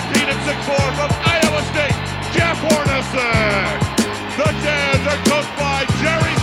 14 and 6-4 from Iowa State, Jeff Hornacek. The Jazz are coached by Jerry